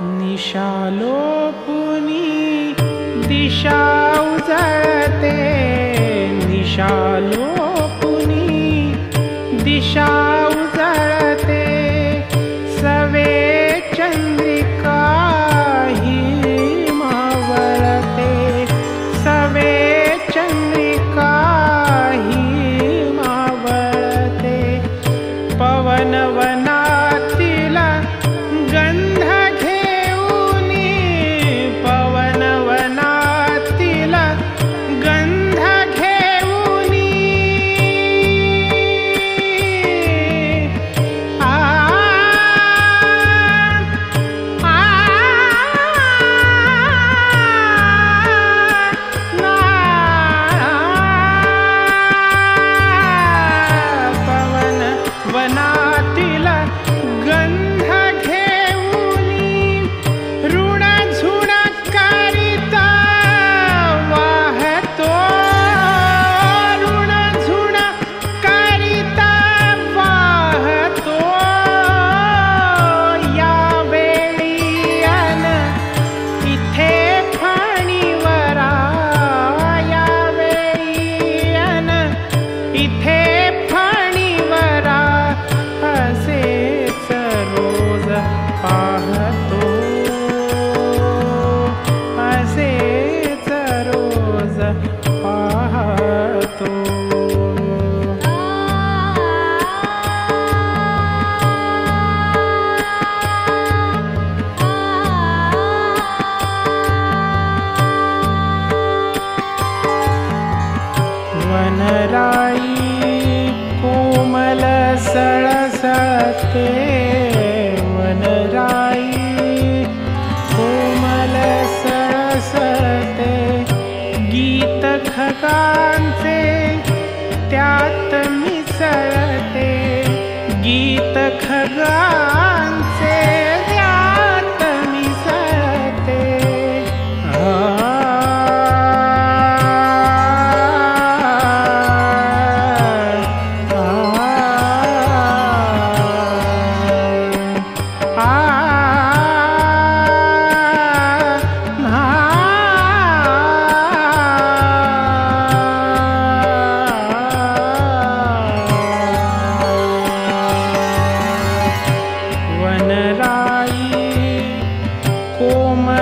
निशालोपुनि दिशा जते निशा पाहतो. असेच रोज पाहतो. वनराई कोमल सळसळते. te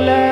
color.